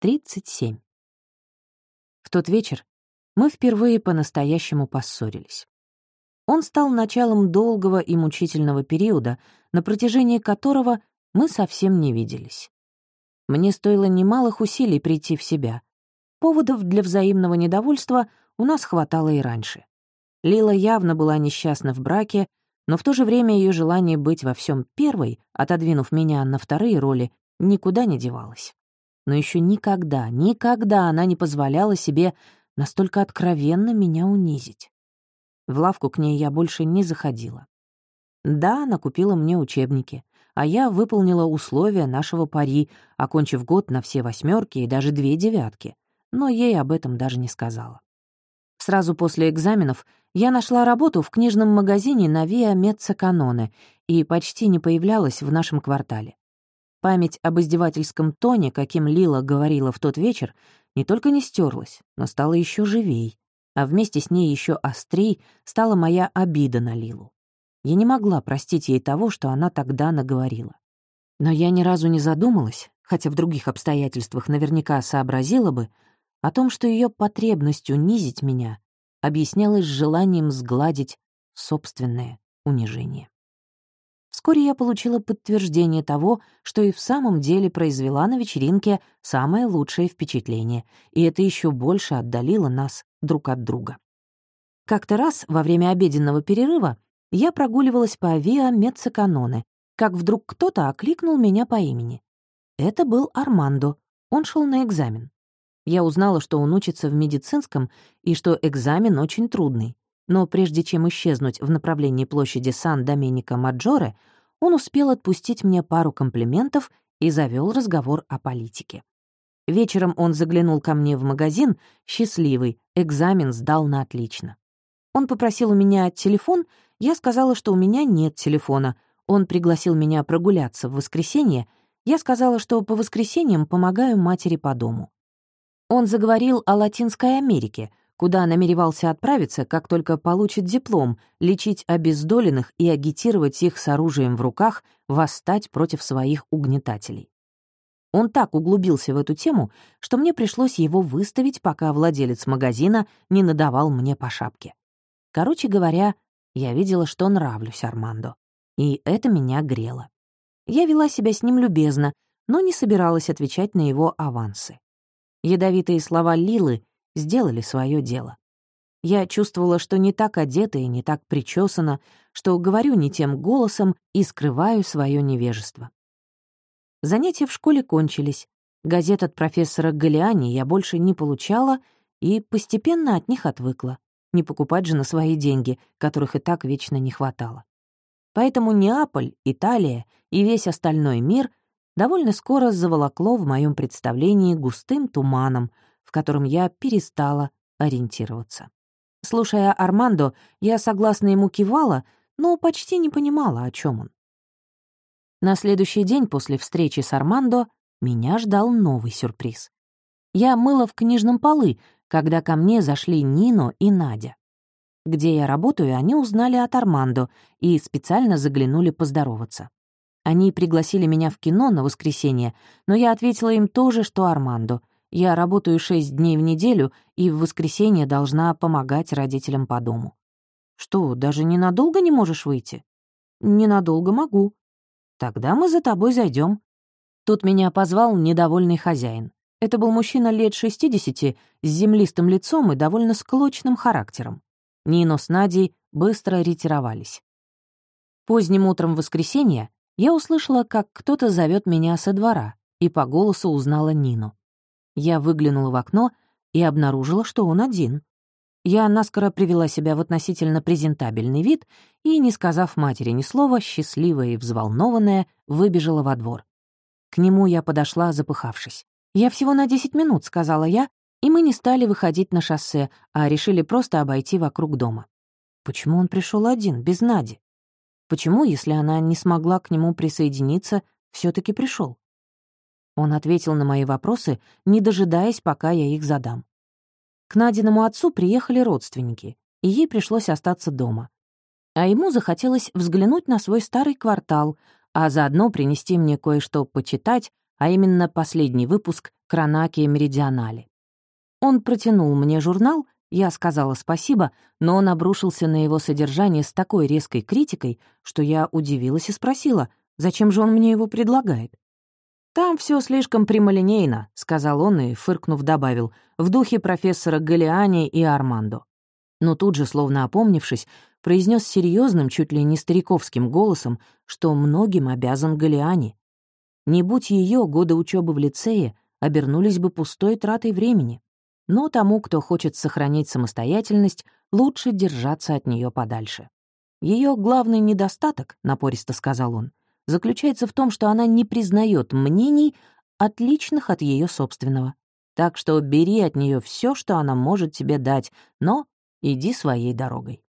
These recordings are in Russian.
37. В тот вечер мы впервые по-настоящему поссорились. Он стал началом долгого и мучительного периода, на протяжении которого мы совсем не виделись. Мне стоило немалых усилий прийти в себя. Поводов для взаимного недовольства у нас хватало и раньше. Лила явно была несчастна в браке, но в то же время ее желание быть во всем первой, отодвинув меня на вторые роли, никуда не девалось но еще никогда, никогда она не позволяла себе настолько откровенно меня унизить. В лавку к ней я больше не заходила. Да, она купила мне учебники, а я выполнила условия нашего пари, окончив год на все восьмерки и даже две девятки, но ей об этом даже не сказала. Сразу после экзаменов я нашла работу в книжном магазине на Виа Меццо Каноне и почти не появлялась в нашем квартале. Память об издевательском тоне, каким Лила говорила в тот вечер, не только не стерлась, но стала еще живей, а вместе с ней еще острей стала моя обида на Лилу. Я не могла простить ей того, что она тогда наговорила. Но я ни разу не задумалась, хотя в других обстоятельствах наверняка сообразила бы, о том, что ее потребность унизить меня объяснялась желанием сгладить собственное унижение. Вскоре я получила подтверждение того, что и в самом деле произвела на вечеринке самое лучшее впечатление, и это еще больше отдалило нас друг от друга. Как-то раз во время обеденного перерыва я прогуливалась по Виа Меццеканоне, как вдруг кто-то окликнул меня по имени. Это был Армандо, он шел на экзамен. Я узнала, что он учится в медицинском и что экзамен очень трудный но прежде чем исчезнуть в направлении площади Сан-Доменико-Маджоре, он успел отпустить мне пару комплиментов и завел разговор о политике. Вечером он заглянул ко мне в магазин, счастливый, экзамен сдал на отлично. Он попросил у меня телефон, я сказала, что у меня нет телефона. Он пригласил меня прогуляться в воскресенье, я сказала, что по воскресеньям помогаю матери по дому. Он заговорил о Латинской Америке, куда намеревался отправиться, как только получит диплом, лечить обездоленных и агитировать их с оружием в руках восстать против своих угнетателей. Он так углубился в эту тему, что мне пришлось его выставить, пока владелец магазина не надавал мне по шапке. Короче говоря, я видела, что нравлюсь Армандо. И это меня грело. Я вела себя с ним любезно, но не собиралась отвечать на его авансы. Ядовитые слова Лилы сделали свое дело. Я чувствовала, что не так одета и не так причесана, что говорю не тем голосом и скрываю свое невежество. Занятия в школе кончились. Газет от профессора Галиани я больше не получала и постепенно от них отвыкла. Не покупать же на свои деньги, которых и так вечно не хватало. Поэтому Неаполь, Италия и весь остальной мир довольно скоро заволокло в моем представлении густым туманом — в котором я перестала ориентироваться. Слушая Армандо, я согласно ему кивала, но почти не понимала, о чем он. На следующий день после встречи с Армандо меня ждал новый сюрприз. Я мыла в книжном полы, когда ко мне зашли Нино и Надя. Где я работаю, они узнали от Армандо и специально заглянули поздороваться. Они пригласили меня в кино на воскресенье, но я ответила им то же, что Армандо. Я работаю шесть дней в неделю и в воскресенье должна помогать родителям по дому. Что, даже ненадолго не можешь выйти? Ненадолго могу. Тогда мы за тобой зайдем. Тут меня позвал недовольный хозяин. Это был мужчина лет шестидесяти с землистым лицом и довольно склочным характером. Нино с Надей быстро ретировались. Поздним утром воскресенья я услышала, как кто-то зовет меня со двора, и по голосу узнала Нину. Я выглянула в окно и обнаружила, что он один. Я наскоро привела себя в относительно презентабельный вид и, не сказав матери ни слова, счастливая и взволнованная, выбежала во двор. К нему я подошла, запыхавшись. «Я всего на десять минут», — сказала я, и мы не стали выходить на шоссе, а решили просто обойти вокруг дома. Почему он пришел один, без Нади? Почему, если она не смогла к нему присоединиться, все таки пришел? Он ответил на мои вопросы, не дожидаясь, пока я их задам. К Надиному отцу приехали родственники, и ей пришлось остаться дома. А ему захотелось взглянуть на свой старый квартал, а заодно принести мне кое-что почитать а именно последний выпуск «Кронаки Меридионали». Он протянул мне журнал, я сказала спасибо, но он обрушился на его содержание с такой резкой критикой, что я удивилась и спросила, зачем же он мне его предлагает. «Там все слишком прямолинейно», — сказал он и, фыркнув, добавил, в духе профессора Галиани и Армандо. Но тут же, словно опомнившись, произнес серьезным, чуть ли не стариковским голосом, что многим обязан Галиани. Не будь ее годы учебы в лицее, обернулись бы пустой тратой времени. Но тому, кто хочет сохранить самостоятельность, лучше держаться от нее подальше. Ее главный недостаток, напористо сказал он, заключается в том, что она не признает мнений, отличных от ее собственного. Так что бери от нее все, что она может тебе дать, но иди своей дорогой.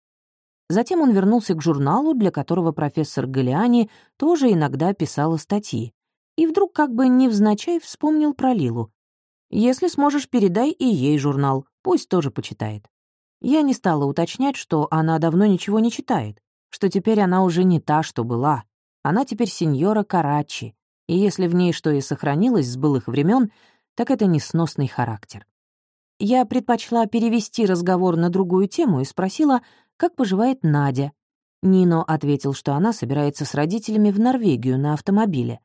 Затем он вернулся к журналу, для которого профессор Галиани тоже иногда писала статьи, и вдруг как бы невзначай вспомнил про Лилу. «Если сможешь, передай и ей журнал, пусть тоже почитает». Я не стала уточнять, что она давно ничего не читает, что теперь она уже не та, что была, она теперь сеньора Карачи, и если в ней что и сохранилось с былых времен, так это несносный характер. Я предпочла перевести разговор на другую тему и спросила, как поживает Надя. Нино ответил, что она собирается с родителями в Норвегию на автомобиле,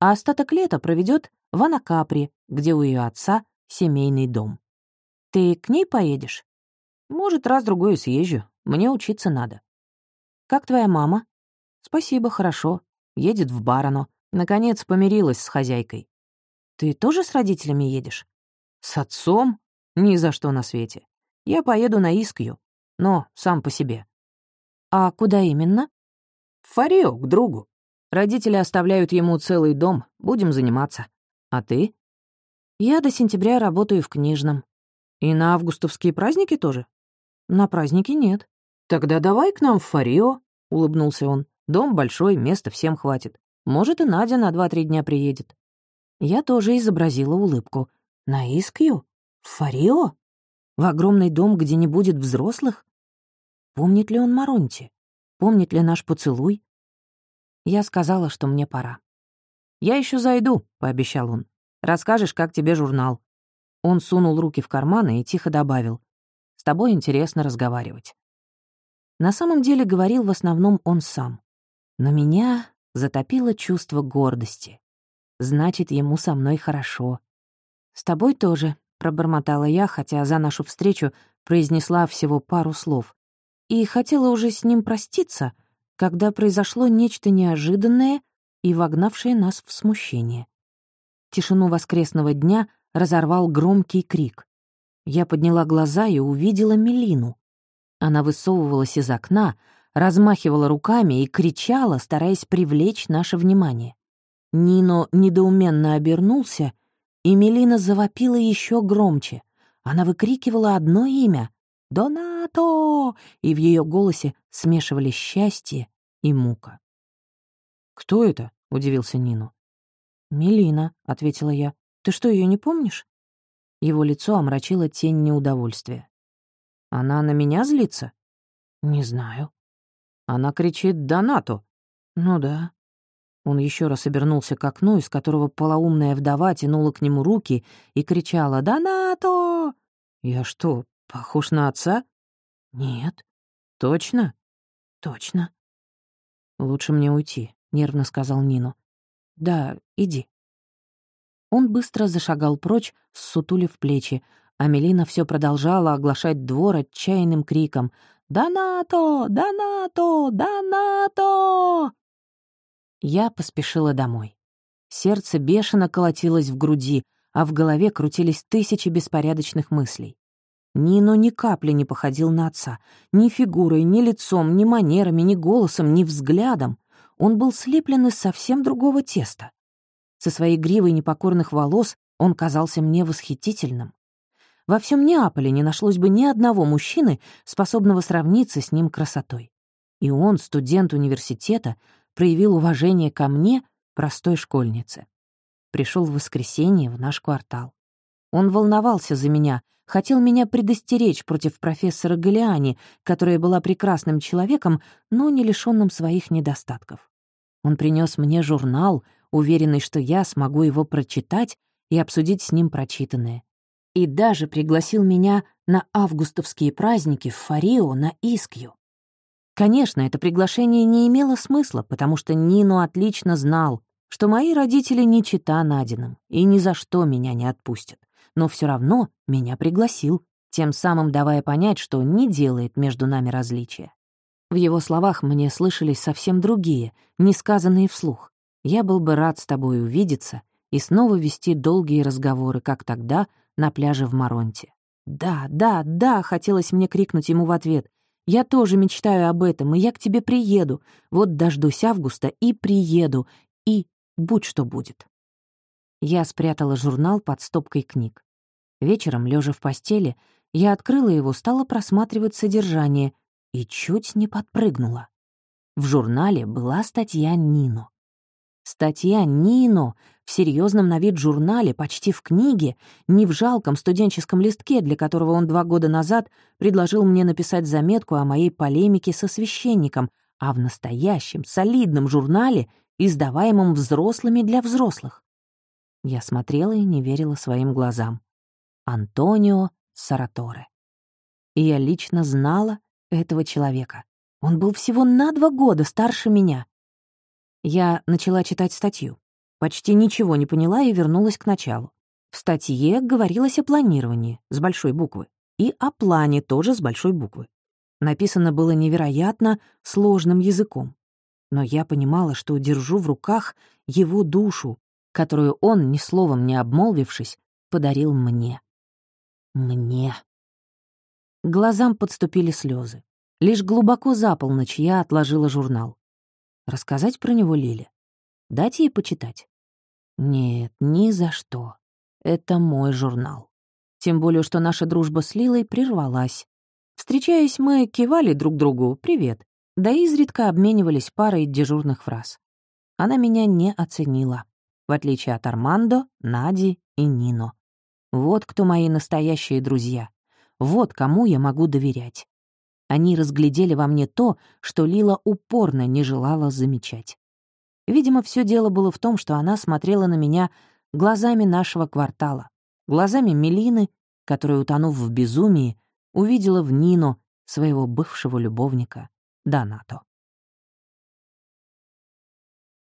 а остаток лета проведет в Анакапри, где у ее отца семейный дом. «Ты к ней поедешь?» «Может, раз-другой съезжу. Мне учиться надо». «Как твоя мама?» «Спасибо, хорошо едет в Бароно. Наконец помирилась с хозяйкой. Ты тоже с родителями едешь? С отцом? Ни за что на свете. Я поеду на Искью, но сам по себе. А куда именно? В Фарио, к другу. Родители оставляют ему целый дом, будем заниматься. А ты? Я до сентября работаю в книжном. И на августовские праздники тоже? На праздники нет. Тогда давай к нам в Фарио, — улыбнулся он. Дом большой, места всем хватит. Может, и Надя на два-три дня приедет. Я тоже изобразила улыбку. На Искью? В Фарио? В огромный дом, где не будет взрослых? Помнит ли он Маронти? Помнит ли наш поцелуй? Я сказала, что мне пора. «Я еще зайду», — пообещал он. «Расскажешь, как тебе журнал». Он сунул руки в карманы и тихо добавил. «С тобой интересно разговаривать». На самом деле говорил в основном он сам. Но меня затопило чувство гордости. Значит, ему со мной хорошо. «С тобой тоже», — пробормотала я, хотя за нашу встречу произнесла всего пару слов. И хотела уже с ним проститься, когда произошло нечто неожиданное и вогнавшее нас в смущение. Тишину воскресного дня разорвал громкий крик. Я подняла глаза и увидела Мелину. Она высовывалась из окна, размахивала руками и кричала, стараясь привлечь наше внимание. Нино недоуменно обернулся, и Мелина завопила еще громче. Она выкрикивала одно имя — «Донато!» и в ее голосе смешивались счастье и мука. «Кто это?» — удивился Нино. «Мелина», — ответила я. «Ты что, ее не помнишь?» Его лицо омрачило тень неудовольствия. «Она на меня злится?» «Не знаю». Она кричит «Донату». Ну да. Он еще раз обернулся к окну, из которого полоумная вдова тянула к нему руки и кричала «Донато!» «Я что, похож на отца?» «Нет». «Точно?» «Точно». «Лучше мне уйти», — нервно сказал Нину. «Да, иди». Он быстро зашагал прочь, ссутулив плечи, а Мелина все продолжала оглашать двор отчаянным криком «Донато! Донато! Донато!» Я поспешила домой. Сердце бешено колотилось в груди, а в голове крутились тысячи беспорядочных мыслей. Нино ни капли не походил на отца. Ни фигурой, ни лицом, ни манерами, ни голосом, ни взглядом. Он был слеплен из совсем другого теста. Со своей гривой непокорных волос он казался мне восхитительным. Во всем Неаполе не нашлось бы ни одного мужчины, способного сравниться с ним красотой. И он, студент университета, проявил уважение ко мне, простой школьнице. Пришел в воскресенье в наш квартал. Он волновался за меня, хотел меня предостеречь против профессора Галиани, которая была прекрасным человеком, но не лишенным своих недостатков. Он принес мне журнал, уверенный, что я смогу его прочитать и обсудить с ним прочитанное. И даже пригласил меня на августовские праздники в Фарио на Искью. Конечно, это приглашение не имело смысла, потому что Нино отлично знал, что мои родители не чита Надиным и ни за что меня не отпустят. Но все равно меня пригласил, тем самым давая понять, что не делает между нами различия. В его словах мне слышались совсем другие, не сказанные вслух. Я был бы рад с тобой увидеться и снова вести долгие разговоры, как тогда на пляже в Маронте. «Да, да, да!» — хотелось мне крикнуть ему в ответ. «Я тоже мечтаю об этом, и я к тебе приеду. Вот дождусь августа и приеду, и будь что будет». Я спрятала журнал под стопкой книг. Вечером, лежа в постели, я открыла его, стала просматривать содержание и чуть не подпрыгнула. В журнале была статья Нино. Статья Нино в серьезном на вид журнале, почти в книге, не в жалком студенческом листке, для которого он два года назад предложил мне написать заметку о моей полемике со священником, а в настоящем, солидном журнале, издаваемом взрослыми для взрослых. Я смотрела и не верила своим глазам. Антонио Сараторе. И я лично знала этого человека. Он был всего на два года старше меня. Я начала читать статью. Почти ничего не поняла и вернулась к началу. В статье говорилось о планировании с большой буквы и о плане тоже с большой буквы. Написано было невероятно сложным языком. Но я понимала, что держу в руках его душу, которую он, ни словом не обмолвившись, подарил мне. Мне. глазам подступили слезы. Лишь глубоко за полночь я отложила журнал. Рассказать про него Лиле? Дать ей почитать? Нет, ни за что. Это мой журнал. Тем более, что наша дружба с Лилой прервалась. Встречаясь, мы кивали друг другу «привет», да изредка обменивались парой дежурных фраз. Она меня не оценила, в отличие от Армандо, Нади и Нино. Вот кто мои настоящие друзья. Вот кому я могу доверять. Они разглядели во мне то, что Лила упорно не желала замечать. Видимо, все дело было в том, что она смотрела на меня глазами нашего квартала, глазами Мелины, которая, утонув в безумии, увидела в Нино своего бывшего любовника Донато.